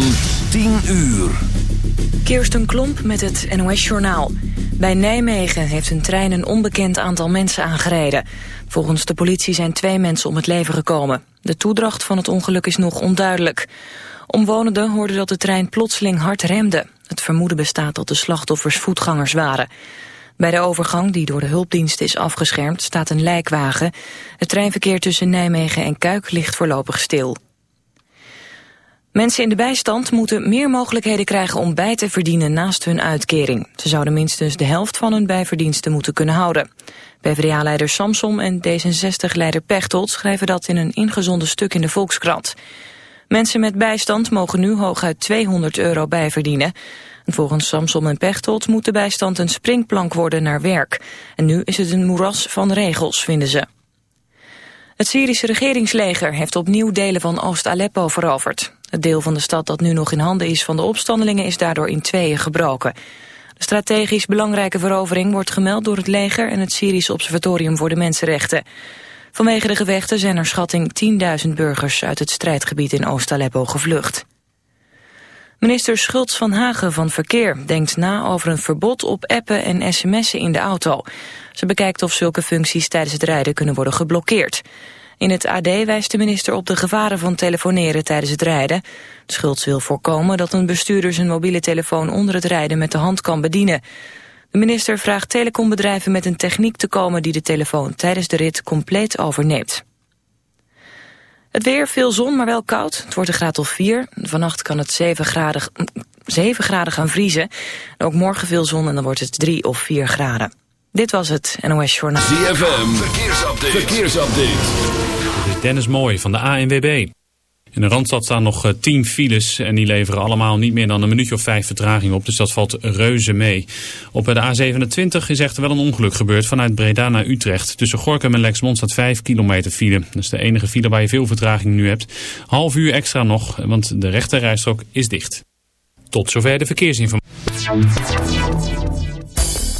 van 10 uur. Kirsten Klomp met het NOS-journaal. Bij Nijmegen heeft een trein een onbekend aantal mensen aangereden. Volgens de politie zijn twee mensen om het leven gekomen. De toedracht van het ongeluk is nog onduidelijk. Omwonenden hoorden dat de trein plotseling hard remde. Het vermoeden bestaat dat de slachtoffers voetgangers waren. Bij de overgang, die door de hulpdienst is afgeschermd, staat een lijkwagen. Het treinverkeer tussen Nijmegen en Kuik ligt voorlopig stil. Mensen in de bijstand moeten meer mogelijkheden krijgen om bij te verdienen naast hun uitkering. Ze zouden minstens de helft van hun bijverdiensten moeten kunnen houden. PvdA-leider Samsom en D66-leider Pechtold schrijven dat in een ingezonden stuk in de Volkskrant. Mensen met bijstand mogen nu hooguit 200 euro bijverdienen. Volgens Samsom en Pechtold moet de bijstand een springplank worden naar werk. En nu is het een moeras van regels, vinden ze. Het Syrische regeringsleger heeft opnieuw delen van Oost-Aleppo veroverd. Het deel van de stad dat nu nog in handen is van de opstandelingen is daardoor in tweeën gebroken. De strategisch belangrijke verovering wordt gemeld door het leger en het Syrische Observatorium voor de Mensenrechten. Vanwege de gevechten zijn er schatting 10.000 burgers uit het strijdgebied in Oost-Aleppo gevlucht. Minister Schultz van Hagen van Verkeer denkt na over een verbod op appen en sms'en in de auto. Ze bekijkt of zulke functies tijdens het rijden kunnen worden geblokkeerd. In het AD wijst de minister op de gevaren van telefoneren tijdens het rijden. Schultz wil voorkomen dat een bestuurder zijn mobiele telefoon onder het rijden met de hand kan bedienen. De minister vraagt telecombedrijven met een techniek te komen die de telefoon tijdens de rit compleet overneemt. Het weer, veel zon, maar wel koud. Het wordt een graad of 4. Vannacht kan het 7 graden, 7 graden gaan vriezen. ook morgen veel zon en dan wordt het 3 of 4 graden. Dit was het NOS Journaal. ZFM, verkeersupdate. verkeersupdate. Dit is Dennis Mooij van de ANWB. In de Randstad staan nog 10 eh, files en die leveren allemaal niet meer dan een minuutje of vijf vertraging op. Dus dat valt reuze mee. Op de A27 is echter wel een ongeluk gebeurd vanuit Breda naar Utrecht. Tussen Gorkum en Lexmond staat 5 kilometer file. Dat is de enige file waar je veel vertraging nu hebt. Half uur extra nog, want de rechterrijstrook is dicht. Tot zover de verkeersinformatie.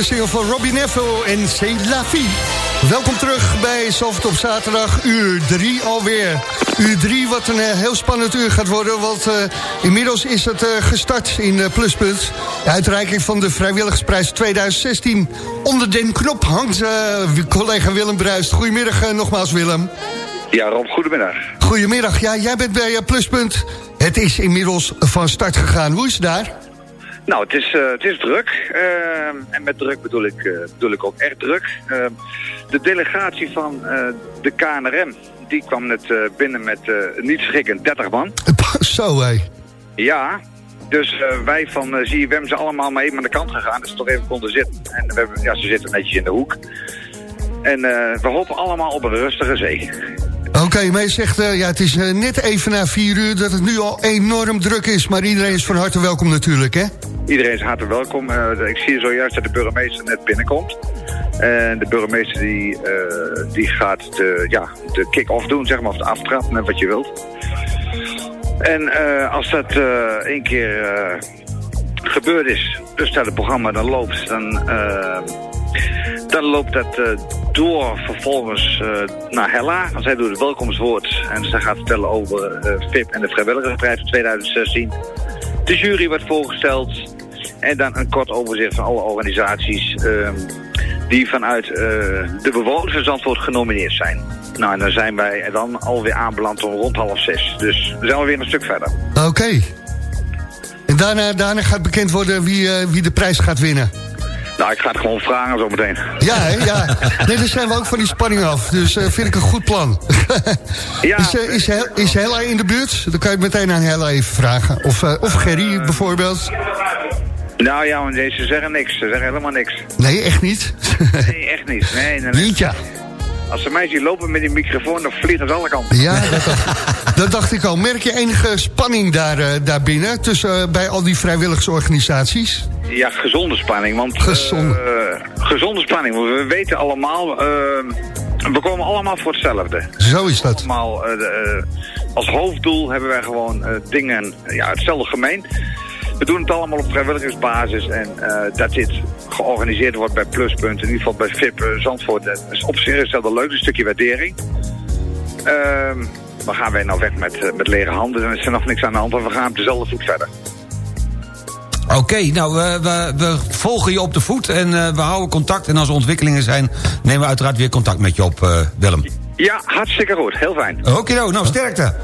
De single van Robbie Neville en C'est la vie. Welkom terug bij Soft op zaterdag, uur 3 alweer. Uur 3, wat een eh, heel spannend uur gaat worden... want eh, inmiddels is het eh, gestart in Pluspunt. De uitreiking van de Vrijwilligersprijs 2016. Onder den knop hangt collega Willem Bruist. Goedemiddag nogmaals, Willem. Ja, Rob, goedemiddag. Goedemiddag, ja, jij bent bij Pluspunt. Het is inmiddels van start gegaan. Hoe is het daar? Nou, het is, eh, het is druk. eh, en met druk bedoel ik, eh, bedoel ik ook echt druk. De delegatie van de KNRM, die kwam net binnen met niet schrikkend 30 man. Zo, hé. Ja, dus wij van uh, ZFM zijn allemaal maar even aan de kant gegaan. Dus ze toch even konden zitten. En we hebben, ja, ze zitten netjes in de hoek. En we hopen allemaal op een rustige zee. Maar je zegt, eh, ja, het is eh, net even na vier uur dat het nu al enorm druk is. Maar iedereen is van harte welkom natuurlijk, hè? Iedereen is hartelijk welkom. Eh, ik zie zojuist dat de burgemeester net binnenkomt. En de burgemeester die, die gaat de, ja, de kick-off doen, zeg maar, of de aftrap, net wat je wilt. En als dat één keer gebeurd is, dus dat het programma dan loopt, dan, dan loopt dat door vervolgens eh, naar Hella. Zij doet het welkomstwoord en zij gaat vertellen over eh VIP en de vrijwilligersprijs van 2016. De jury wordt voorgesteld en dan een kort overzicht van alle organisaties ehm, die vanuit eh, de bewoners van genomineerd zijn. Nou, en dan zijn wij dan alweer aanbeland om rond half zes. Dus we zijn alweer een stuk verder. Oké. En daarna, daarna gaat bekend worden wie, eh, wie de prijs gaat winnen. Nou, ik ga het gewoon vragen zo meteen. Ja, hè? Ja. Nee, dan zijn we ook van die spanning af. Dus eh, vind ik een goed plan. Ja, is, eh, is, Hel- is Hella in de buurt? Dan kan je meteen aan Hella even vragen. Of, eh, of Gerry bijvoorbeeld. nou ja, want deze zeggen niks. Ze zeggen helemaal niks. Nee, echt niet. Nee, echt niet. Nee, nee, nee. Jeetje. Als ze mij zien lopen met die microfoon, dan vliegen ze alle kanten. Ja, dat dacht, dat dacht ik al. Merk je enige spanning daar, eh, daar binnen tussen, eh, bij al die vrijwilligersorganisaties? Ja, gezonde spanning. Want, eh, Gezonde. gezonde spanning. want We weten allemaal, we komen allemaal voor hetzelfde. Zo is dat. Allemaal, als hoofddoel hebben wij gewoon dingen, ja, hetzelfde gemeen. We doen het allemaal op vrijwilligersbasis en eh, dat dit georganiseerd wordt bij Pluspunt, in ieder geval bij VIP eh, Zandvoort, dat is op zich is dat een leuk een stukje waardering. Ehm maar gaan wij nou weg met, eh, met lege handen, dan is er nog niks aan de hand, want we gaan op dezelfde voet verder. Oké, nou, we, we, we volgen je op de voet en we houden contact. En als er ontwikkelingen zijn, nemen we uiteraard weer contact met je op, Willem. Ja, hartstikke goed. Heel fijn. Oké, nou, sterkte.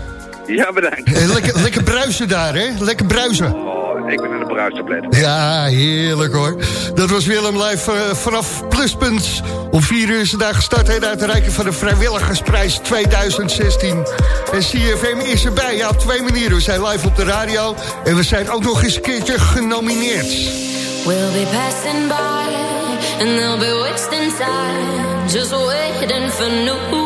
Ja, bedankt. Lekker, lekker bruisen daar, hè? Lekker bruisen. Ik ben in de bruistablet. Ja, heerlijk hoor. Dat was Willem live eh, vanaf Pluspunt. Om vier uur is het daar gestart en uit de reiking van de Vrijwilligersprijs 2016. En CFM is erbij, ja, op twee manieren. We zijn live op de radio en we zijn ook nog eens een keertje genomineerd. We'll be passing by and they'll be wasting time just waiting for new.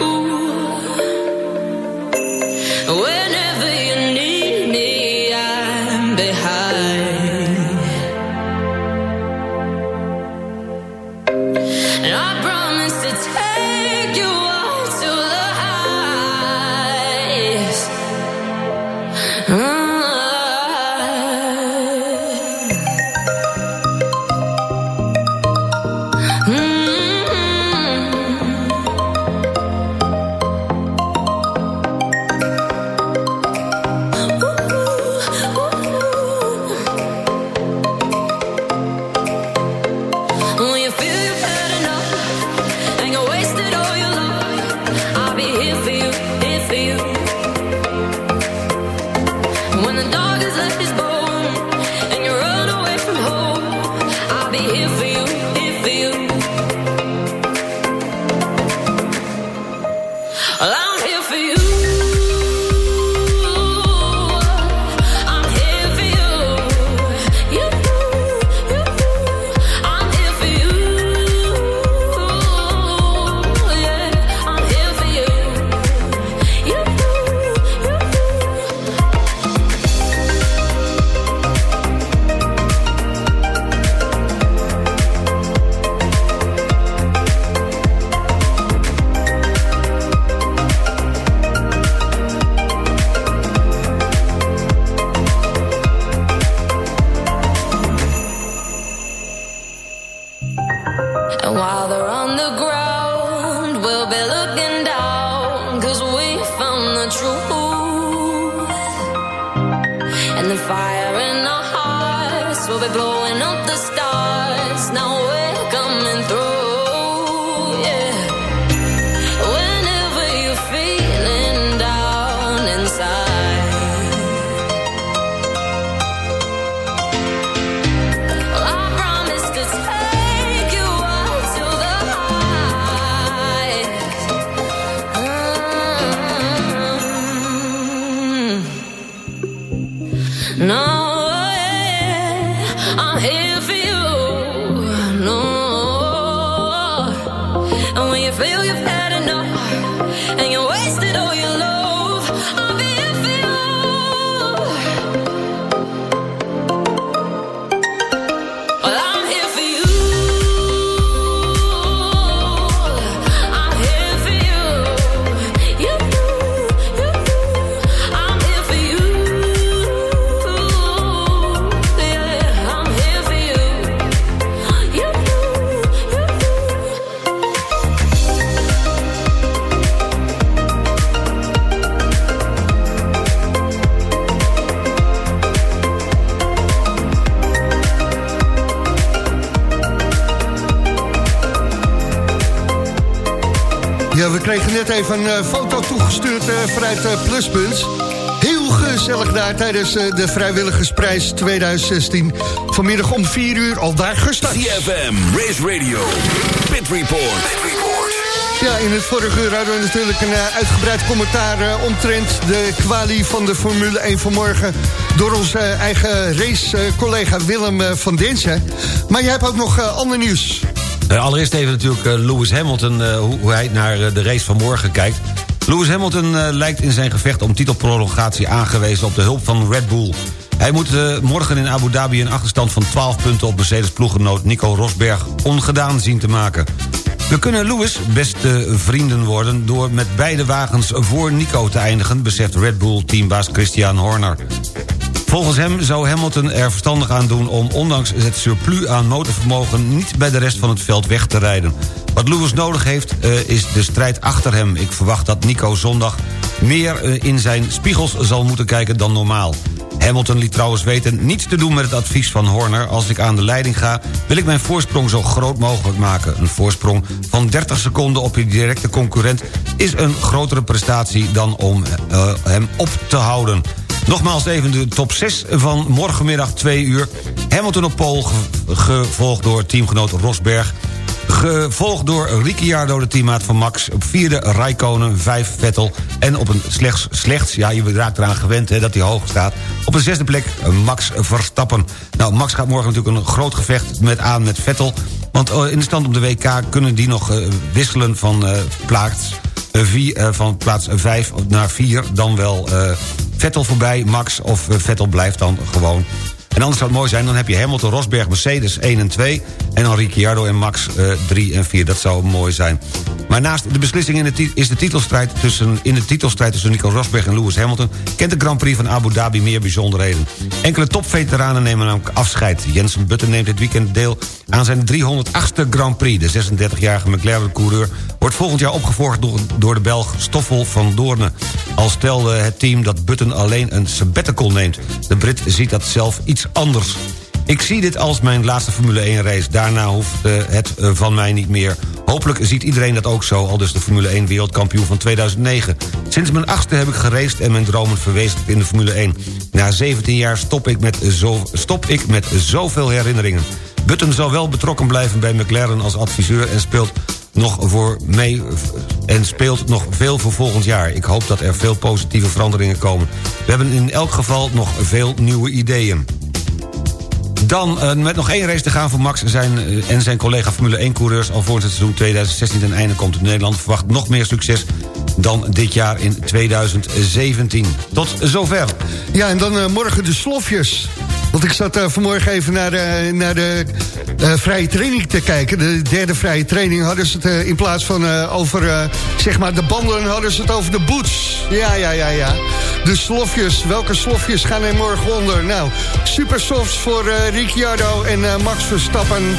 Kregen net even een eh, foto toegestuurd eh, vanuit eh, Pluspunt. Heel gezellig daar tijdens de Vrijwilligersprijs 2016. Vanmiddag om 4 uur al daar gestart. CFM, Race Radio, Pit Report. Ja, in het vorige uur hadden we natuurlijk een uitgebreid commentaar omtrent de kwalie van de Formule 1 vanmorgen. Door onze eigen race-collega Willem van Densen. Maar jij hebt ook nog ander nieuws. Eh, allereerst even natuurlijk eh, Lewis Hamilton, eh, hoe, hij naar de race van morgen kijkt. Lewis Hamilton lijkt in zijn gevecht om titelprolongatie aangewezen op de hulp van Red Bull. Hij moet morgen in Abu Dhabi een achterstand van 12 punten op Mercedes-ploeggenoot Nico Rosberg ongedaan zien te maken. We kunnen Lewis beste vrienden worden door met beide wagens voor Nico te eindigen, beseft Red Bull-teambaas Christian Horner. Volgens hem zou Hamilton er verstandig aan doen om ondanks het surplus aan motorvermogen niet bij de rest van het veld weg te rijden. Wat Lewis nodig heeft eh, is de strijd achter hem. Ik verwacht dat Nico zondag meer eh, in zijn spiegels zal moeten kijken dan normaal. Hamilton liet trouwens weten niets te doen met het advies van Horner. Als ik aan de leiding ga, wil ik mijn voorsprong zo groot mogelijk maken. Een voorsprong van 30 seconden op je directe concurrent... is een grotere prestatie dan om eh, hem op te houden. Nogmaals even de top 6 van morgenmiddag 2 uur. Hamilton op ge- gevolgd door teamgenoot Rosberg... Gevolgd door Ricciardo, de teammaat van Max. Op vierde Raikkonen, vijf Vettel. En op een slechts, slechts ja, je raakt eraan gewend hè, dat hij hoog staat. Op een zesde plek Max Verstappen. Nou, Max gaat morgen natuurlijk een groot gevecht met aan met Vettel. Want eh, in de stand op de WK kunnen die nog eh, wisselen van eh, plaats... vier, van plaats 5 naar 4, dan wel Vettel voorbij, Max... of eh, Vettel blijft dan gewoon en anders zou het mooi zijn, dan heb je Hamilton, Rosberg, Mercedes 1 en 2... en dan Ricciardo en Max eh, 3 en 4. Dat zou mooi zijn. Maar naast de beslissing in de is de titelstrijd tussen, in de titelstrijd tussen Nico Rosberg en Lewis Hamilton... kent de Grand Prix van Abu Dhabi meer bijzonderheden. Enkele topveteranen nemen namelijk afscheid. Jensen Button neemt dit weekend deel aan zijn 308ste Grand Prix. De 36-jarige McLaren-coureur wordt volgend jaar opgevolgd... Door, de Belg Stoffel van Doornen. Al stelde het team dat Button alleen een sabbatical neemt. De Brit ziet dat zelf iets anders. Ik zie dit als mijn laatste Formule 1 race. Daarna hoeft eh, het eh, van mij niet meer. Hopelijk ziet iedereen dat ook zo, al dus de Formule 1 wereldkampioen van 2009. Sinds mijn achtste heb ik geraced en mijn dromen verwezenlijkt in de Formule 1. Na 17 jaar stop ik met, zo, stop ik met zoveel herinneringen. Button zal wel betrokken blijven bij McLaren als adviseur... en speelt nog voor mee en speelt nog veel voor volgend jaar. Ik hoop dat er veel positieve veranderingen komen. We hebben in elk geval nog veel nieuwe ideeën. Dan eh, met nog één race te gaan voor Max zijn, eh, en zijn collega Formule 1-coureurs... al voor het seizoen 2016 ten einde komt Nederland... verwacht nog meer succes dan dit jaar in 2017. Tot zover. Ja, en dan eh, morgen de slofjes. Want ik zat eh, vanmorgen even naar de, naar de eh, vrije training te kijken. De derde vrije training hadden ze het eh, in plaats van over zeg maar de banden... hadden ze het over de boots. Ja, ja, ja, ja. De slofjes. Welke slofjes gaan er morgen onder? Nou, super softs voor Ricciardo en Max Verstappen.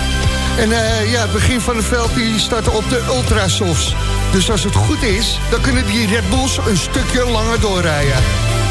En ja, het begin van het veld die starten op de ultrasofts. Dus als het goed is, dan kunnen die Red Bulls een stukje langer doorrijden.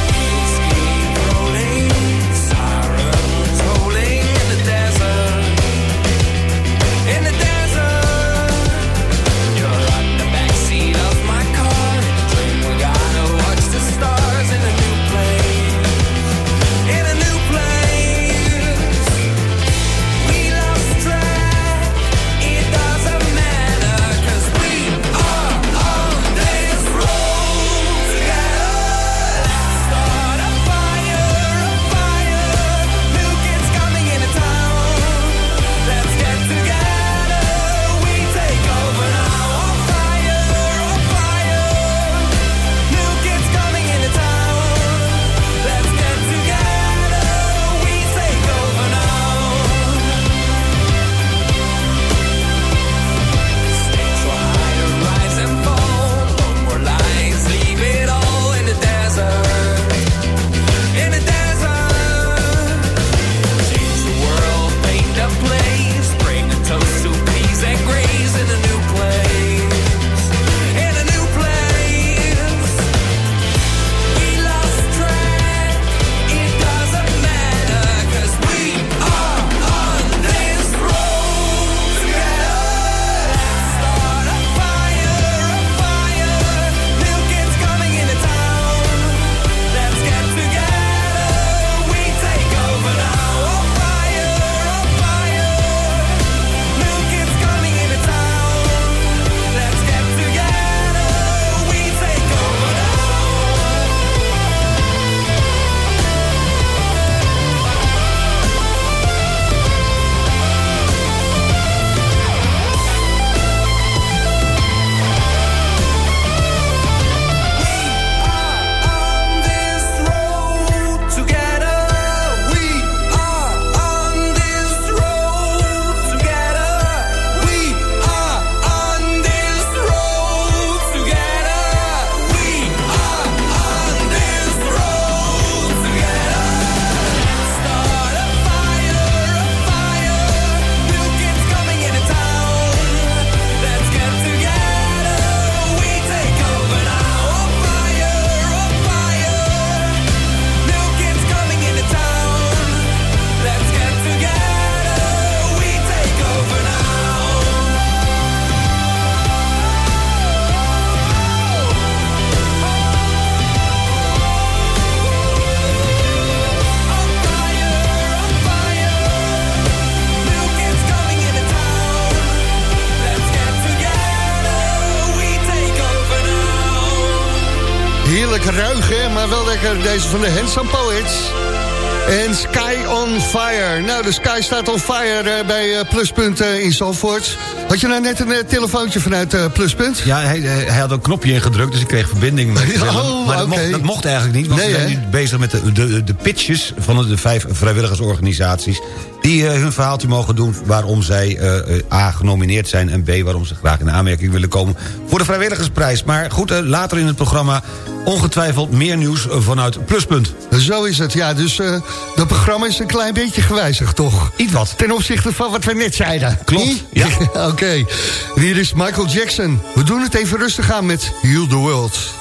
Lekker deze van de Handsome Poets. En Sky on Fire. Nou, de Sky staat on fire eh, bij eh, Pluspunt eh, in Zalvoort. Had je nou net een telefoontje vanuit Pluspunt? Ja, hij, hij had een knopje ingedrukt, dus ik kreeg verbinding met Willem. Oh, maar dat, mocht, dat mocht eigenlijk niet, want Nee, we zijn nu bezig met de, de, de pitches van de vijf vrijwilligersorganisaties... die eh, hun verhaaltje mogen doen waarom zij eh, eh, A, genomineerd zijn... en B, waarom ze graag in aanmerking willen komen voor de vrijwilligersprijs. Maar goed, later in het programma ongetwijfeld meer nieuws vanuit Pluspunt. Zo is het, ja. Dus dat programma is een klein beetje gewijzigd, toch? Iets wat. Ten opzichte van wat we net zeiden. Klopt, ja. Oké. Hier is Michael Jackson. We doen het even rustig aan met Heal the World.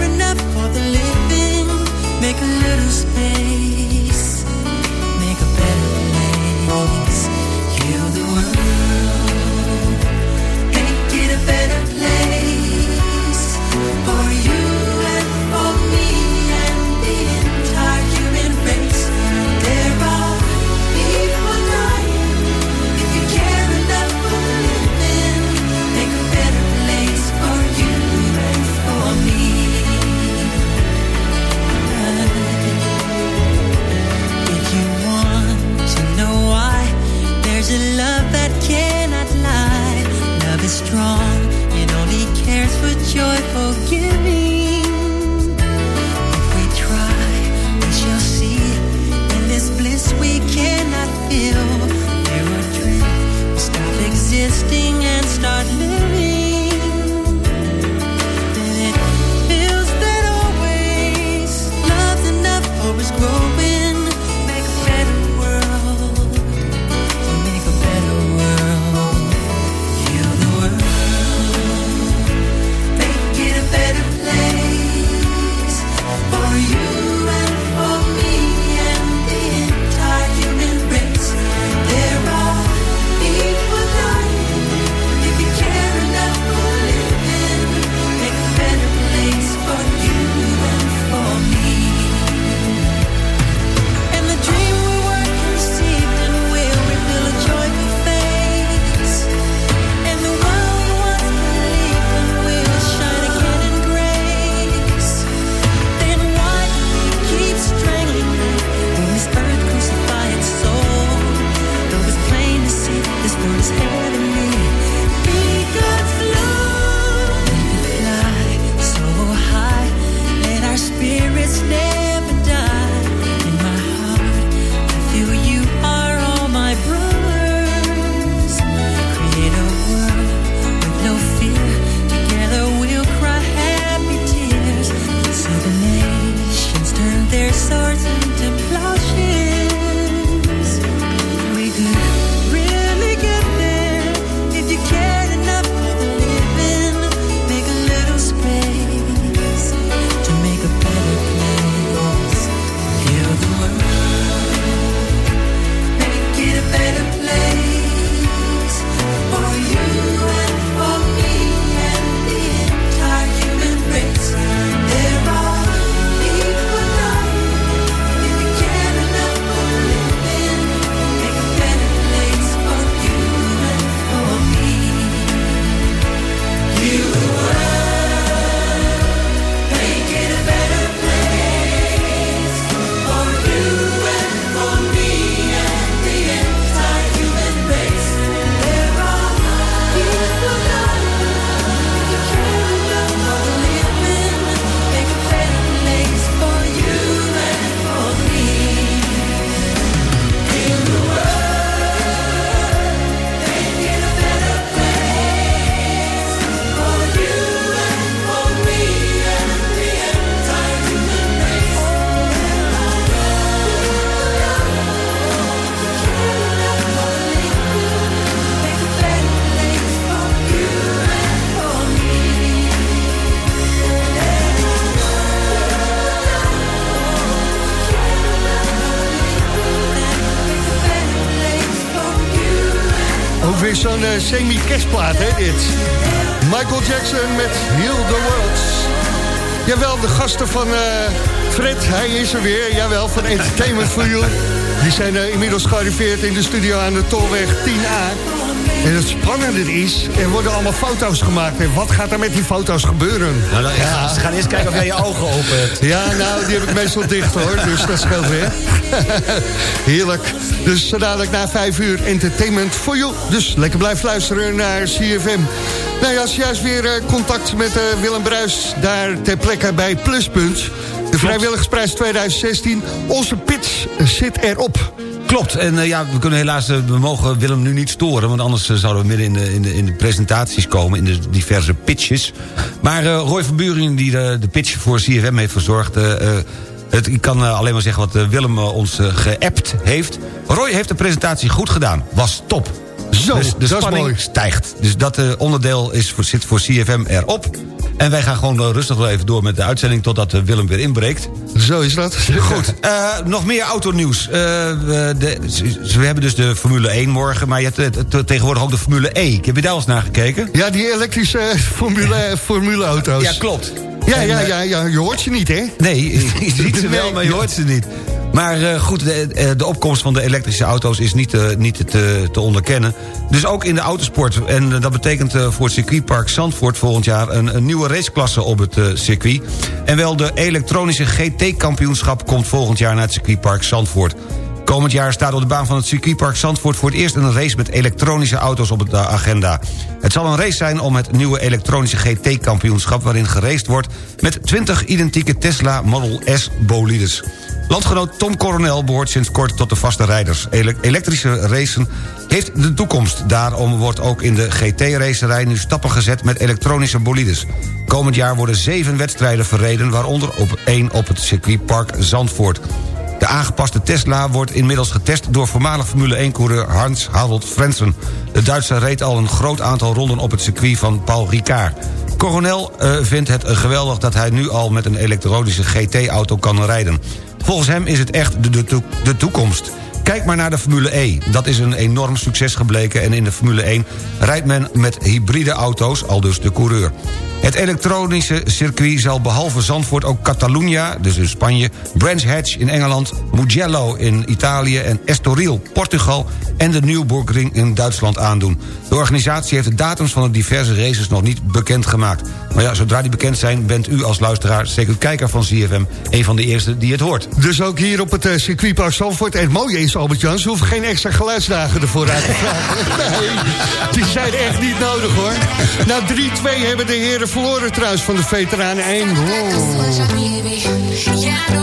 semi-kerstplaat, hè, dit. Michael Jackson met Heal the World. Jawel, de gasten van eh, Fred, hij is er weer. Jawel, van Entertainment for You. Die zijn eh, inmiddels gearriveerd in de studio aan de Tolweg 10A. En het spannende is, er worden allemaal foto's gemaakt. En wat gaat er met die foto's gebeuren? Nou, dan, Ze gaan eerst kijken of jij je ogen open hebt. Ja, nou, die heb ik meestal dicht hoor, dus dat scheelt weer. Heerlijk. Dus dadelijk na vijf uur entertainment for you. Dus lekker blijf luisteren naar CFM. Nou ja, als juist weer eh, contact met eh, Willem Bruis daar ter plekke bij Pluspunt. De Vrijwilligersprijs 2016. Onze pitch zit erop. Klopt, en eh, ja, we kunnen helaas, eh, we mogen Willem nu niet storen... want anders eh, zouden we midden in de, in, de, in de presentaties komen... in de diverse pitches. Maar Roy van Buren, die de, de pitch voor CFM heeft verzorgd... het, ik kan alleen maar zeggen wat Willem ons geappt heeft. Roy heeft de presentatie goed gedaan, was top. Zo, dus de spanning stijgt. Dus dat onderdeel is voor, zit voor CFM erop. En wij gaan gewoon rustig wel even door met de uitzending... totdat eh, Willem weer inbreekt. Zo is dat. Goed, eh, nog meer autonieuws. We, de, we hebben dus de Formule 1 morgen... maar je hebt tegenwoordig ook de Formule E. Ik heb je daar al eens naar gekeken? Ja, die elektrische formule, formuleauto's. Ja, klopt. Ja, En, ja, ja, ja, je hoort ze niet, hè? Nee, je ziet ze wel, maar je hoort ze niet. Maar eh, goed, de, eh, de opkomst van de elektrische auto's is niet, eh, niet te, te onderkennen. Dus ook in de autosport. En dat betekent voor het circuitpark Zandvoort volgend jaar... een, een nieuwe raceklasse op het circuit. En wel de elektronische GT-kampioenschap... komt volgend jaar naar het circuitpark Zandvoort. Komend jaar staat op de baan van het circuitpark Zandvoort... voor het eerst een race met elektronische auto's op de agenda. Het zal een race zijn om het nieuwe elektronische GT-kampioenschap... waarin geraced wordt met 20 identieke Tesla Model S bolides. Landgenoot Tom Coronel behoort sinds kort tot de vaste rijders. Ele- elektrische racen heeft de toekomst. Daarom wordt ook in de GT-racerij nu stappen gezet met elektronische bolides. Komend jaar worden zeven wedstrijden verreden... waaronder op één op het circuitpark Zandvoort. De aangepaste Tesla wordt inmiddels getest door voormalig Formule 1-coureur Hans Harold Frentzen. De Duitser reed al een groot aantal ronden op het circuit van Paul Ricard. Coronel eh, vindt het geweldig dat hij nu al met een elektronische GT-auto kan rijden. Volgens hem is het echt de, de toekomst. Kijk maar naar de Formule E. Dat is een enorm succes gebleken... en in de Formule 1 rijdt men met hybride auto's, al dus de coureur. Het elektronische circuit zal behalve Zandvoort ook Catalunya, dus in Spanje... Brands Hatch in Engeland, Mugello in Italië en Estoril, Portugal... en de Nürburgring in Duitsland aandoen. De organisatie heeft de datums van de diverse races nog niet bekendgemaakt. Maar ja, zodra die bekend zijn, bent u als luisteraar... zeker kijker van CFM, een van de eerste die het hoort. Dus ook hier op het eh, circuitpark Zandvoort. En het mooie is, Albert-Jan, ze hoeven geen extra geluidsdagen ervoor uit te vragen. Nee, die zijn echt niet nodig, hoor. Nou, 3-2 hebben de heren verloren trouwens van de veteranen 1. Yeah,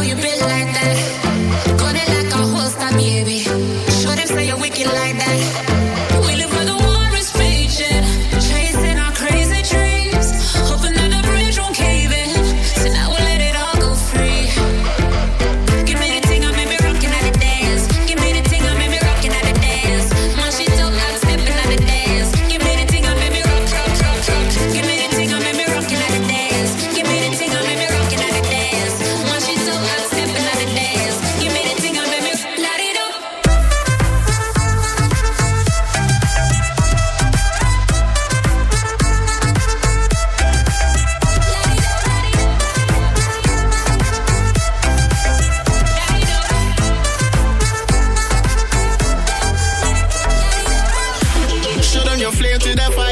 Show them your flame to the fire.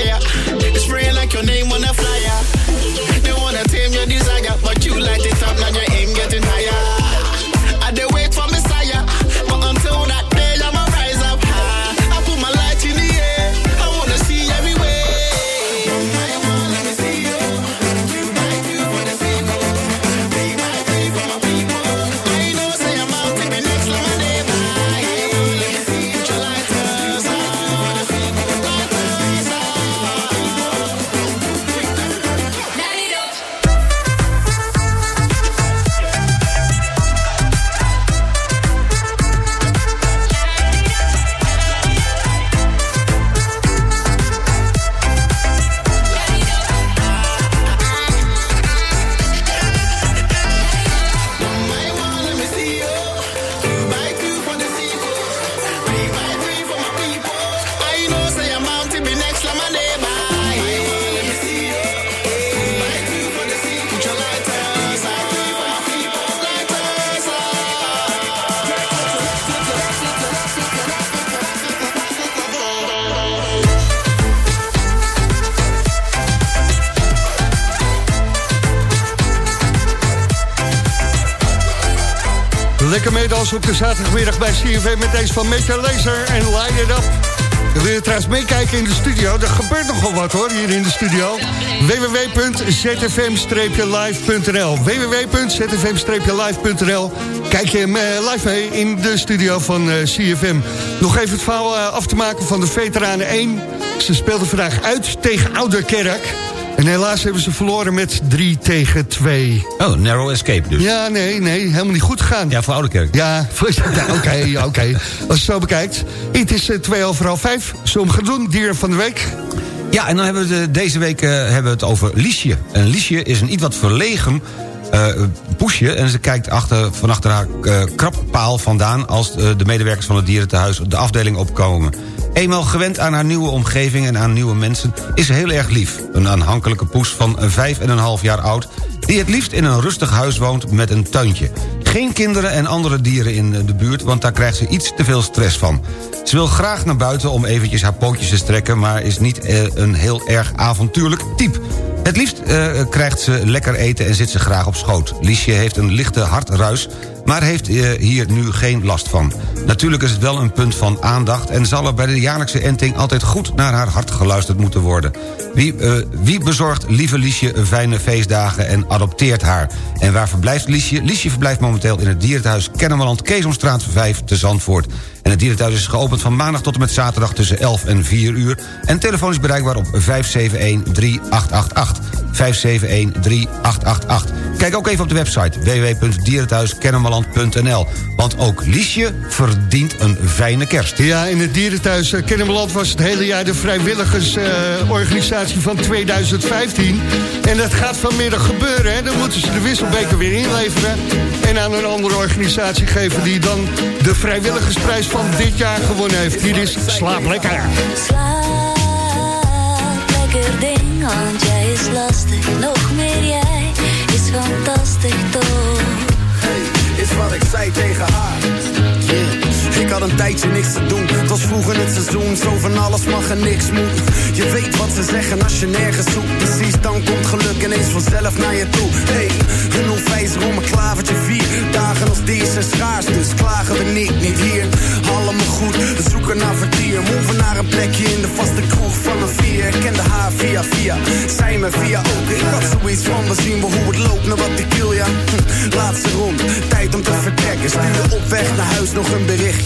Op de zaterdagmiddag bij CFM met deze van Major Laser en Light It Up. Wil je trouwens meekijken in de studio? Er gebeurt nogal wat hoor, hier in de studio. www.zfm-live.nl www.zfm-live.nl Kijk je eh, live mee in de studio van eh, CFM. Nog even het verhaal eh, af te maken van de Veteranen 1. Ze speelden vandaag uit tegen Ouderkerk. En helaas hebben ze verloren met 3 tegen 2. Oh, narrow escape dus. Ja, nee, nee, helemaal niet goed gegaan. Ja, voor Oudekerk. Ja, ja, oké, oké. Als je het zo bekijkt. Het is eh, twee over half vijf. Zullen we gaan doen, dier van de week? Ja, en dan hebben we de- deze week eh, hebben we het over Liesje. En Liesje is een iets wat verlegen eh, poesje... en ze kijkt achter, van achter haar eh, krabpaal vandaan... als de medewerkers van het dierentehuis de afdeling opkomen. Eenmaal gewend aan haar nieuwe omgeving en aan nieuwe mensen... is heel erg lief. Een aanhankelijke poes van vijf en een half jaar oud... die het liefst in een rustig huis woont met een tuintje. Geen kinderen en andere dieren in de buurt... want daar krijgt ze iets te veel stress van. Ze wil graag naar buiten om eventjes haar pootjes te strekken... maar is niet eh, een heel erg avontuurlijk type. Het liefst eh, krijgt ze lekker eten en zit ze graag op schoot. Liesje heeft een lichte hartruis, maar heeft eh, hier nu geen last van. Natuurlijk is het wel een punt van aandacht... en zal er bij de jaarlijkse enting altijd goed naar haar hart geluisterd moeten worden. Wie, eh, wie bezorgt lieve Liesje fijne feestdagen en adopteert haar? En waar verblijft Liesje? Liesje verblijft momenteel in het dierenthuis Kennemerland... Keesomstraat 5 te Zandvoort. En het dierenthuis is geopend van maandag tot en met zaterdag tussen 11 en 4 uur. En telefoon is bereikbaar op 571-3888. 571-3888. Kijk ook even op de website www.dierenthuiskennemerland.nl. Want ook Liesje verdient een fijne kerst. Ja, in het dierenthuis uh, Kennemerland was het hele jaar de vrijwilligersorganisatie van 2015. En dat gaat vanmiddag gebeuren. Hè. Dan moeten ze de wisselbeker weer inleveren. En aan een andere organisatie geven die dan de vrijwilligersprijs van dit jaar gewonnen heeft. Hier is Slaap Lekker. Slaap lekker ding, want jij is lastig. Nog meer jij is fantastisch toch? Hey, is wat ik zei tegen haar. Yeah. Ik had een tijdje niks te doen. Het was vroeg in het seizoen, zo van alles mag en niks moet. Je weet wat ze zeggen als je nergens zoekt. Precies, dan komt geluk ineens vanzelf naar je toe. Hey, een onwijzer om een klavertje vier. Dagen als deze zijn schaars, dus klagen we niet, niet hier. Allemaal goed, we zoeken naar vertier. Move naar een plekje in de vaste kroeg van een vier. Ik kende haar via via, zij me via ook. Ik had zoiets van, we zien wel hoe het loopt, naar wat ik wil, ja. Hm, Laatste rond, tijd om te vertrekken. Stuur op weg naar huis nog een berichtje.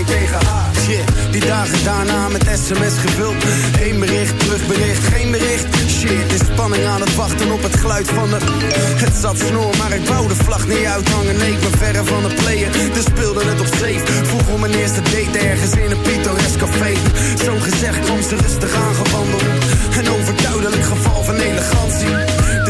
tegen haar. Shit, die dagen daarna met sms gevuld. Eén bericht, terugbericht, geen bericht. Shit, in spanning aan het wachten op het geluid van de... Het zat snor, maar ik wou de vlag niet uithangen. Nee, ik ben verre van de player, dus speelde het op safe. Vroeg om mijn eerste date ergens in een pittoresk café. Zo gezegd kwam ze rustig aangewandeld. Een overduidelijk geval van elegantie.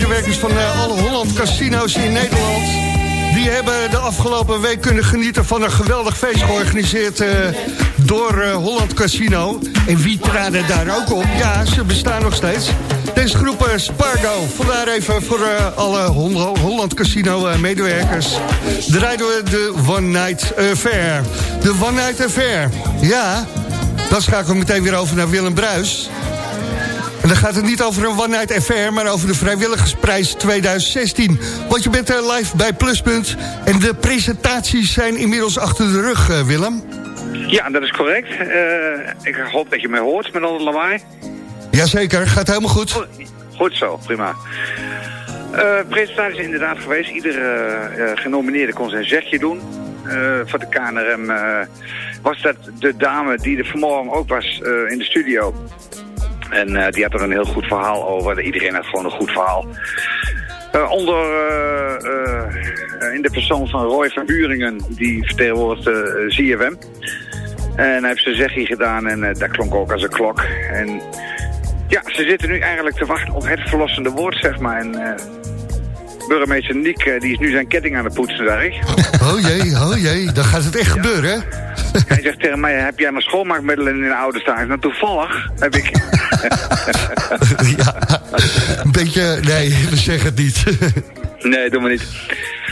Medewerkers van eh, alle Holland Casino's in Nederland... die hebben de afgelopen week kunnen genieten van een geweldig feest georganiseerd... eh, door eh, Holland Casino. En wie traden daar ook op? Ja, ze bestaan nog steeds. Deze groep Spargo, vandaar even voor alle Hol- Holland Casino medewerkers... draaiden we de One Night Affair. De One Night Affair, ja... Dan schakelen we meteen weer over naar Willem Bruis... En dan gaat het niet over een One Night Affair... maar over de Vrijwilligersprijs 2016. Want je bent er live bij Pluspunt... en de presentaties zijn inmiddels achter de rug, eh, Willem. Ja, dat is correct. Eh, ik hoop dat je mij hoort met al het lawaai. Jazeker, gaat helemaal goed. Goed zo, prima. Eh presentatie is inderdaad geweest. Iedere genomineerde kon zijn zegje doen. Eh, voor de KNRM was dat de dame die er vanmorgen ook was in de studio. En eh, die had er een heel goed verhaal over. Iedereen had gewoon een goed verhaal. Eh, onder, eh, in de persoon van Roy van Buringen, die vertegenwoordigt ZFM. En hij heeft zijn zegje gedaan en dat klonk ook als een klok. En ja, ze zitten nu eigenlijk te wachten op het verlossende woord, zeg maar. En burgemeester Niek, die is nu zijn ketting aan het poetsen, ik. Oh jee, oh jee, dan gaat het echt gebeuren, hè? Hij zegt tegen mij, heb jij nog schoonmaakmiddelen in de oude staan? Nou, toevallig heb ik... Een beetje, nee, we zeggen het niet. Nee, doe maar niet.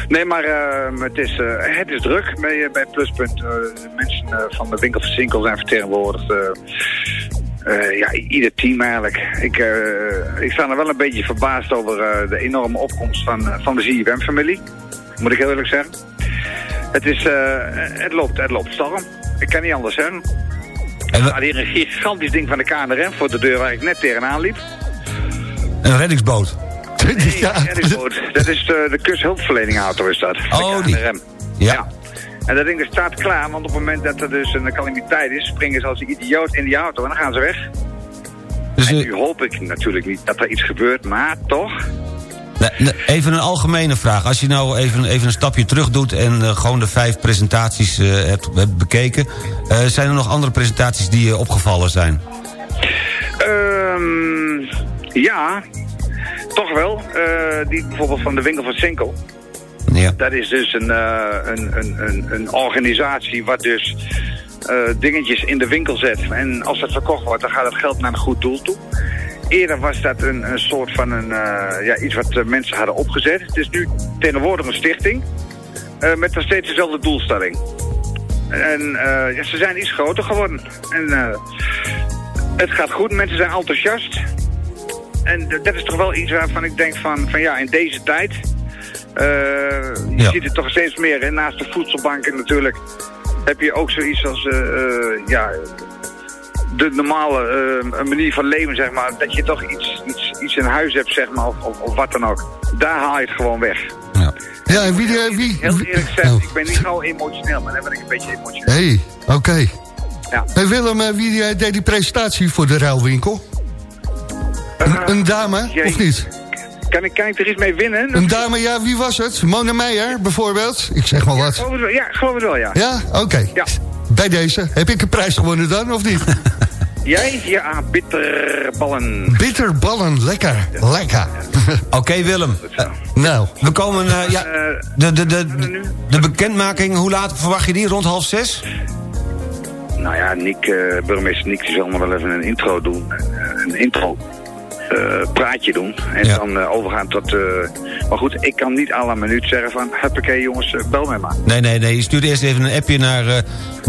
Nee, maar eh, het, is, eh, het is druk bij, eh, bij Pluspunt. Eh, de mensen van de winkel van Sinkel zijn vertegenwoordigd. ja, ieder team eigenlijk. Ik, ik sta er wel een beetje verbaasd over de enorme opkomst van, van de ZFM-familie. Moet ik heel eerlijk zeggen. Het, is, eh, het loopt, het loopt storm. Ik kan niet anders zeggen. En Er staat hier een gigantisch ding van de KNRM voor de deur waar ik net tegenaan liep. Een reddingsboot. Ja, reddingsboot. Dat is de, de kusthulpverleningauto is dat. De Oh, die. KNRM. Ja. En dat ding staat klaar, want op het moment dat er dus een calamiteit is, springen ze als een idioot in die auto en dan gaan ze weg. Dus, en nu hoop ik natuurlijk niet dat er iets gebeurt, maar toch. Even een algemene vraag. Als je nou even, even een stapje terug doet... en eh, gewoon de vijf presentaties eh, hebt, hebt bekeken... eh, zijn er nog andere presentaties die je opgevallen zijn? Ehm ja, toch wel. Die bijvoorbeeld van de winkel van Sinkel. Ja. Dat is dus een, een, een, een, een organisatie wat dus dingetjes in de winkel zet. En als dat verkocht wordt, dan gaat het geld naar een goed doel toe. Eerder was dat een, een soort van een, eh, ja, iets wat eh, mensen hadden opgezet. Het is nu tegenwoordig een stichting. eh, met nog steeds dezelfde doelstelling. En ja, ze zijn iets groter geworden. En het gaat goed, mensen zijn enthousiast. En dat is toch wel iets waarvan ik denk van, van ja, in deze tijd... je Ja. ziet het toch steeds meer. En naast de voedselbanken natuurlijk heb je ook zoiets als... ja, de normale eh, manier van leven, zeg maar. Dat je toch iets, iets, iets in huis hebt, zeg maar, of, of, of wat dan ook. Daar haal je het gewoon weg. Ja, en wie... eh, wie Heel eerlijk gezegd, Oh. ik ben niet gauw emotioneel, maar dan ben ik een beetje emotioneel. Hey, oké. Ja. Hey Willem, eh, wie deed die presentatie voor de ruilwinkel? Een, een dame, of niet? Kan ik, kan ik er iets mee winnen? Een dame, ja, wie was het? Mona Meijer, bijvoorbeeld? Ik zeg maar Ja, wat. geloof het wel, ja, geloof het wel, ja. Ja, oké. Ja. Bij deze. Heb ik een prijs gewonnen dan, of niet? Jij? Ja, bitterballen. Bitterballen, lekker. Lekker. Oké, Willem. Eh, nou. We komen... eh, ja, Eh, de, de, de, de, bekendmaking, hoe laat verwacht je die? Rond half zes? Nou ja, Nick, burgemeester Nick die zal nog wel even een intro doen. Een, intro praatje doen. En Ja. dan eh, overgaan tot... eh, maar goed, ik kan niet la minuut zeggen van... Huppakee jongens, eh, bel mij maar. Nee, nee, nee. Je stuurt eerst even een appje naar, eh,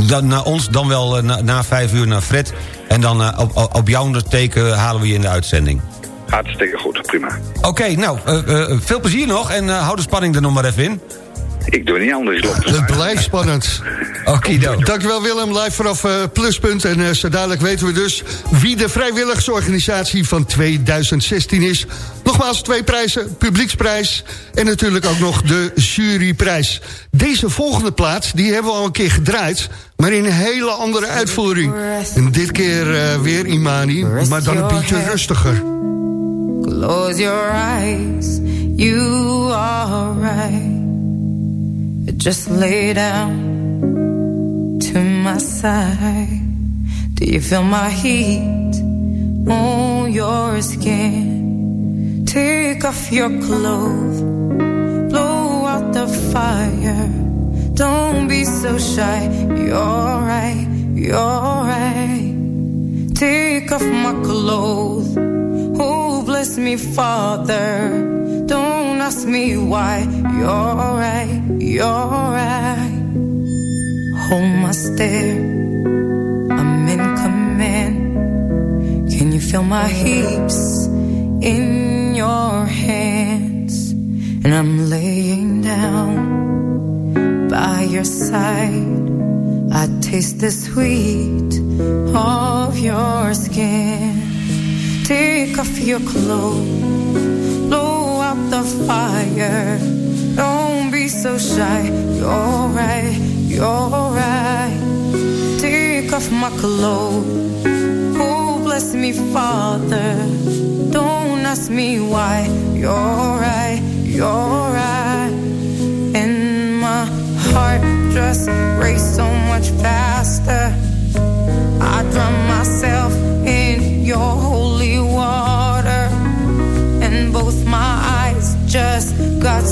dan, naar ons, dan wel eh, na, na vijf uur naar Fred. En dan eh, op, op, jouw teken halen we je in de uitzending. Hartstikke goed, prima. Oké, nou, eh, eh, veel plezier nog en eh, hou de spanning er nog maar even in. Ik doe niet anders, Het blijft spannend. Okido. Dankjewel Willem, live vanaf eh, Pluspunt. En eh, zo dadelijk weten we dus wie de vrijwilligersorganisatie van 2016 is. Nogmaals twee prijzen, publieksprijs en natuurlijk ook nog de juryprijs. Deze volgende plaat, die hebben we al een keer gedraaid... maar in een hele andere uitvoering. En dit keer eh, weer Imani, maar dan een beetje rustiger. Close your eyes, you are right. Just lay down to my side. Do you feel my heat on your skin? Take off your clothes, blow out the fire. Don't be so shy, you're right, you're right. Take off my clothes. Oh, bless me, Father. Ask me why. You're right, you're right. Hold my stare. I'm in command. Can you feel my hips in your hands? And I'm laying down by your side. I taste the sweet of your skin. Take off your clothes, fire. Don't be so shy. You're right, you're right. Take off my clothes. Oh, bless me, Father. Don't ask me why. You're right, you're right. And my heart just race so much faster. I drown myself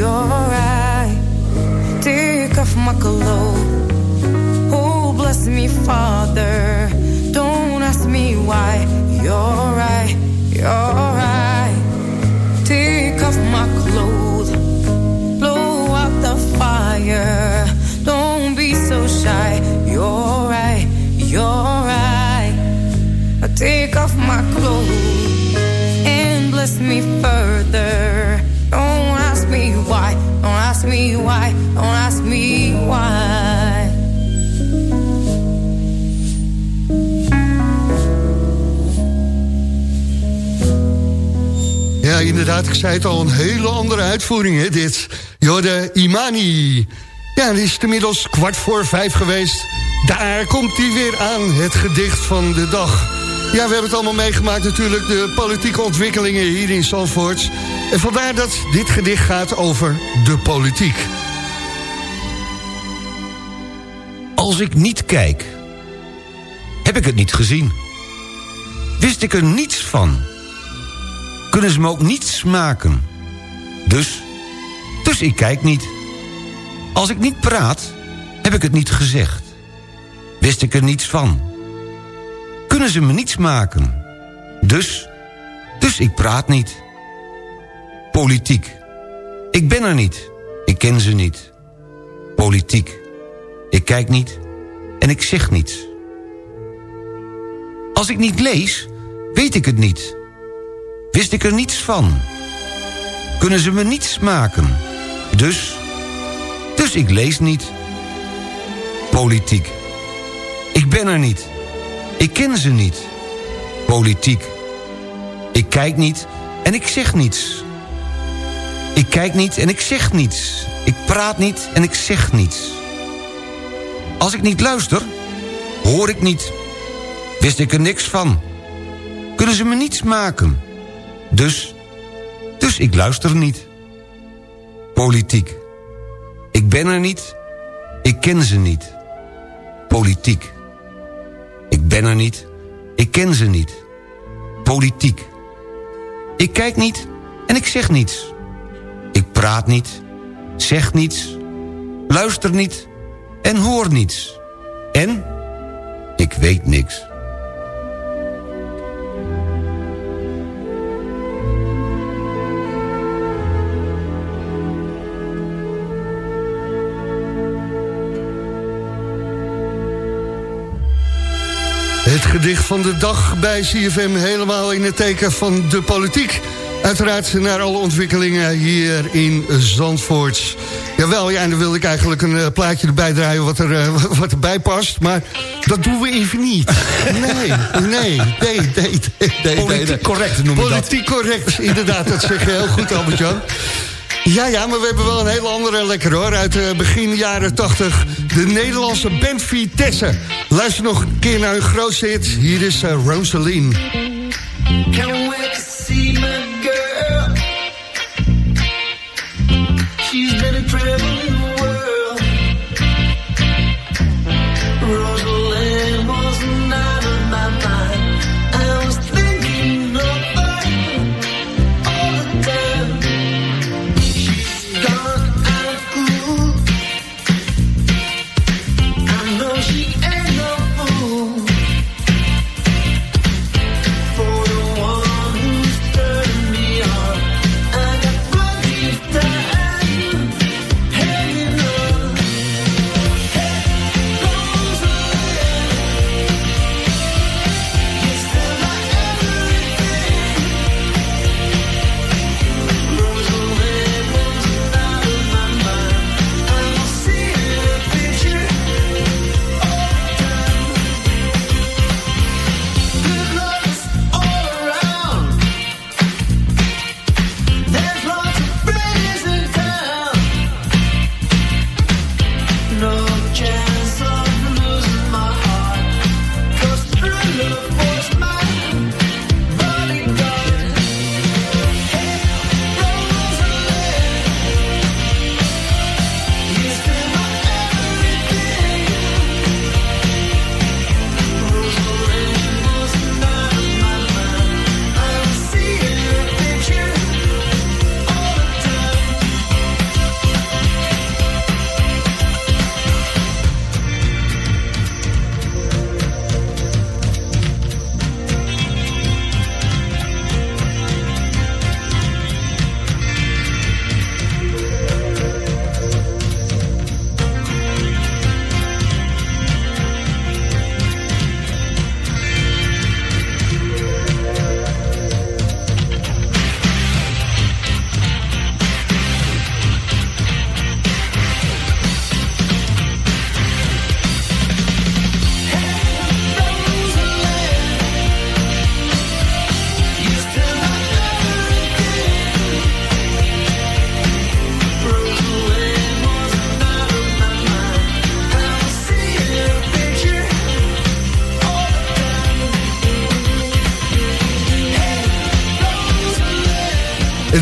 you're right. Take off my clothes. Inderdaad, ik zei het al, een hele andere uitvoering, hè, dit. Jorde Imani. Ja, het is inmiddels kwart voor vijf geweest. Daar komt hij weer aan, het gedicht van de dag. Ja, we hebben het allemaal meegemaakt natuurlijk, de politieke ontwikkelingen hier in Zandvoort. En vandaar dat dit gedicht gaat over de politiek. Als ik niet kijk, heb ik het niet gezien. Wist ik er niets van. Kunnen ze me ook niets maken. Dus, dus ik kijk niet. Als ik niet praat, heb ik het niet gezegd. Wist ik er niets van. Kunnen ze me niets maken. Dus, dus ik praat niet. Politiek. Ik ben er niet. Ik ken ze niet. Politiek. Ik kijk niet en ik zeg niets. Als ik niet lees, weet ik het niet. Wist ik er niets van. Kunnen ze me niets maken. Dus, dus ik lees niet. Politiek. Ik ben er niet. Ik ken ze niet. Politiek. Ik kijk niet en ik zeg niets. Ik kijk niet en ik zeg niets. Ik praat niet en ik zeg niets. Als ik niet luister, hoor ik niet. Wist ik er niks van. Kunnen ze me niets maken. Dus, dus ik luister niet. Politiek. Ik ben er niet. Ik ken ze niet. Politiek. Ik ben er niet. Ik ken ze niet. Politiek. Ik kijk niet en ik zeg niets. Ik praat niet, zeg niets, luister niet en hoor niets. En ik weet niks. Het gedicht van de dag bij CFM helemaal in het teken van de politiek. Uiteraard naar alle ontwikkelingen hier in Zandvoort. Jawel, ja, en dan wilde ik eigenlijk een eh, plaatje erbij draaien wat, er, eh, wat erbij past. Maar dat doen we even niet. Nee, nee, nee, nee. nee, Politiek correct noem je dat. Politiek correct, inderdaad. Dat zeg je heel goed, Albert-Jan. Ja, ja, maar we hebben wel een hele andere lekker hoor. Uit uh, begin jaren 80. De Nederlandse band Vitesse. Luister nog een keer naar hun grootste hit. Hier is uh, Rosaline.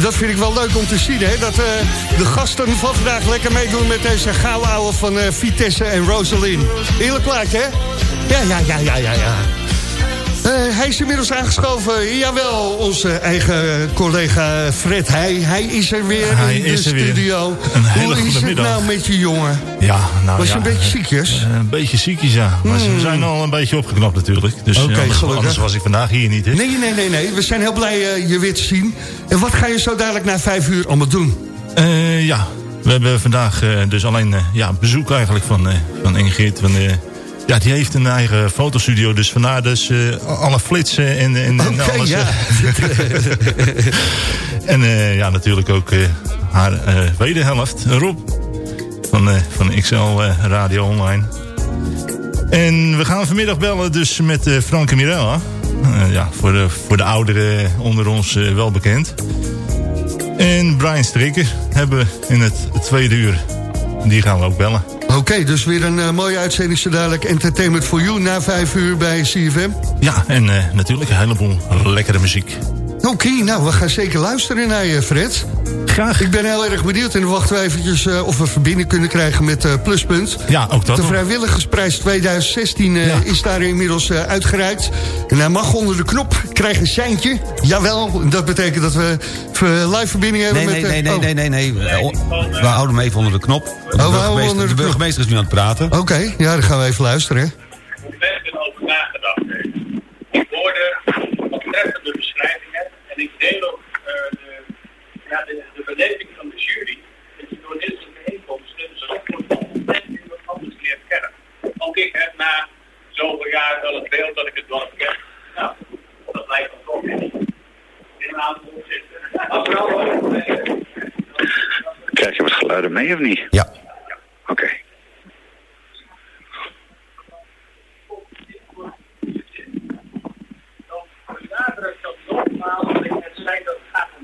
Dat vind ik wel leuk om te zien, hè? Dat eh, de gasten van vandaag lekker meedoen met deze gouden ouwe van eh, Vitesse en Rosalind. Eerlijk plaatje, hè? Ja, ja, ja, ja, ja, ja. Eh, hij is inmiddels aangeschoven. Jawel, onze eigen collega Fred. Hij, hij is er weer Hij in de weer. studio. Een hele Hoe is het middag. nou met je jongen? Ja, nou Was je ja, een beetje ziekjes? eh, Een beetje ziekjes, ja. Maar ze zijn al een beetje opgeknapt natuurlijk. Dus eh, anders, gelukkig. anders was ik vandaag hier niet. Hè? Nee, nee, nee, nee. We zijn heel blij eh, je weer te zien. En wat ga je zo dadelijk na vijf uur allemaal doen? Eh, ja, we hebben vandaag eh, dus alleen eh, ja, bezoek eigenlijk van, eh, van Ingrid. Van, eh, ja, die heeft een eigen fotostudio. Dus vandaar dus eh, alle flitsen en, en, alles. ja. eh. en eh, ja, natuurlijk ook eh, haar wederhelft, Rob. Van, van XL Radio Online. En we gaan vanmiddag bellen dus met Frank en Mirella. Ja, voor de, voor de ouderen onder ons wel bekend. En Brian Strikker hebben we in het tweede uur. Die gaan we ook bellen. Oké, dus weer een eh, mooie uitzending zo dadelijk. Entertainment for You na vijf uur bij CFM. Ja, en eh, natuurlijk een heleboel lekkere muziek. Oké, nou, we gaan zeker luisteren naar je, Fred. Graag. Ik ben heel erg benieuwd en dan wachten we eventjes eh, of we verbinding kunnen krijgen met eh, Pluspunt. Ja, ook dat De vrijwilligersprijs 2016 eh, is daar inmiddels uitgereikt. En hij mag onder de knop, krijgt een seintje. Jawel, dat betekent dat we live verbinding hebben Nee, met... nee, nee, nee, oh. nee, nee, nee. Eh, o- We houden hem even onder de knop. We De houden burgemeester, onder de de burgemeester is nu aan het praten. Oké, ja, dan gaan we even luisteren. hè. er over nagedacht heeft. Ik hoorde wat treffende beschrijvingen en ik deel ook eh, de, ja, de, de beleving van de jury. Dat je door dit soort bijeenkomsten zoveel mensen iemand anders leert kennen. Ook ik heb na zoveel jaar wel het beeld dat ik het dorp ken. Nou, dat lijkt me toch in een aantal opzichten. Als er al Krijg je wat geluiden mee of niet? Ja. Oké. benadrukt dat nogmaals, wat ik net zei, dat het gaat om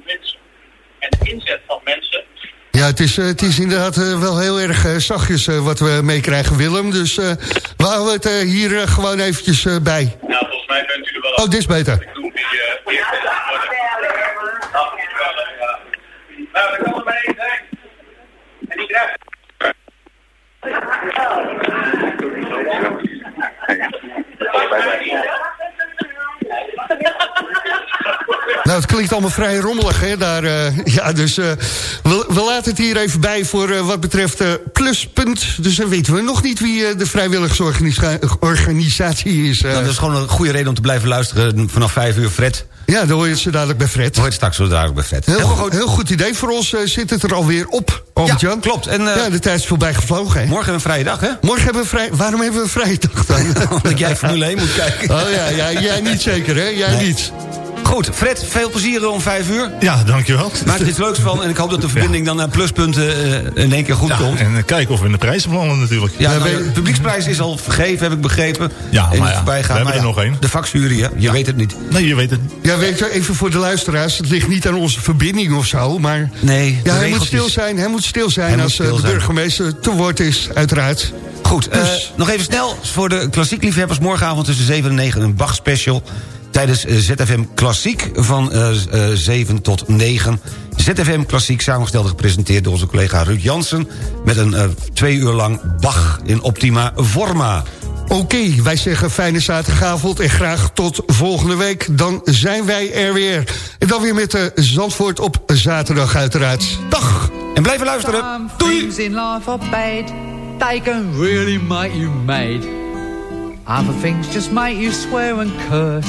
mensen. En de inzet van mensen. Ja, het is, eh, het is inderdaad eh, wel heel erg eh, zachtjes wat we meekrijgen, Willem. Dus eh, we houden het hier gewoon eventjes bij. Nou, volgens mij bent u er wel Oh, dit is beter. Klinkt allemaal vrij rommelig, hè? Daar, eh, ja, dus eh, we, we laten het hier even bij voor eh, wat betreft pluspunt. Dus dan weten we nog niet wie de vrijwilligersorganisatie is. Nou, dat is gewoon een goede reden om te blijven luisteren vanaf vijf uur, Fred. Ja, dan hoor je het zo dadelijk bij Fred. Hoor je het straks zo dadelijk bij Fred. Heel, goed, heel goed idee. Voor ons zit het er alweer op, Albert-Jan. klopt. En, ja, de tijd is voorbij gevlogen, hè? Morgen hebben we een vrije dag, hè? Morgen hebben we vrij... Waarom hebben we een vrije dag dan? Omdat jij Formule 1 moet kijken. Oh ja, ja jij niet zeker, hè? Jij Nee. niet. Goed, Fred, veel plezier om vijf uur. Ja, dankjewel. Maak er iets leuks van en ik hoop dat de verbinding dan naar pluspunten eh, in één keer goed Ja, komt. en eh, kijken of we in de prijzen belanden natuurlijk. Ja, Ja, nou, de publieksprijs is al vergeven, heb ik begrepen. Ja, maar ja, we hebben Maar er ja, nog één. De vakjury, hè? je weet het niet. Nee, je weet het. Ja, weet je, even voor de luisteraars. Het ligt niet aan onze verbinding of zo, maar... Nee, Ja, hij moet stil zijn, hij moet stil zijn Hij als eh, stil de zijn. burgemeester te woord is, uiteraard. Goed, eh, Dus- nog even snel voor de klassiek liefhebbers. Morgenavond tussen 7 en 9 een Bach special. Tijdens eh, ZFM Klassiek van eh, z- eh, 7 tot 9. ZFM Klassiek samengesteld en gepresenteerd door onze collega Ruud Jansen... met een eh, twee uur lang Bach in optima forma. Oké, wij zeggen fijne zaterdagavond en graag tot volgende week. Dan zijn wij er weer. En dan weer met uh, Zandvoort op zaterdag uiteraard. Dag! En blijven luisteren. Doei! things in life are bad. They can really make you mad. Other things just make you swear and curse.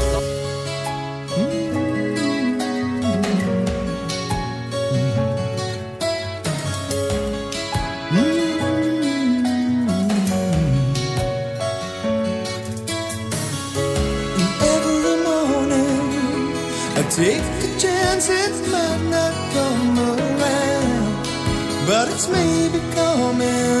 but it's me becoming